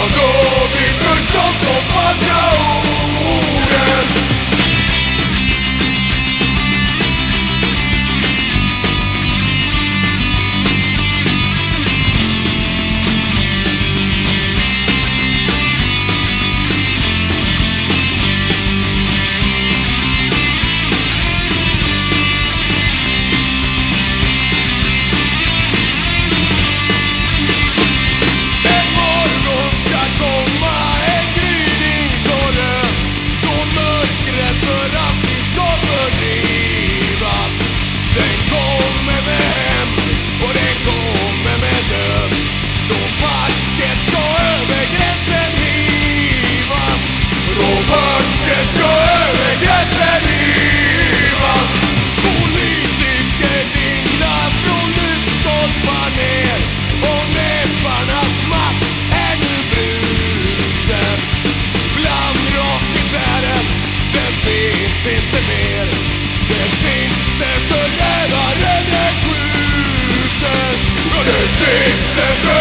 I'll go. Jägaren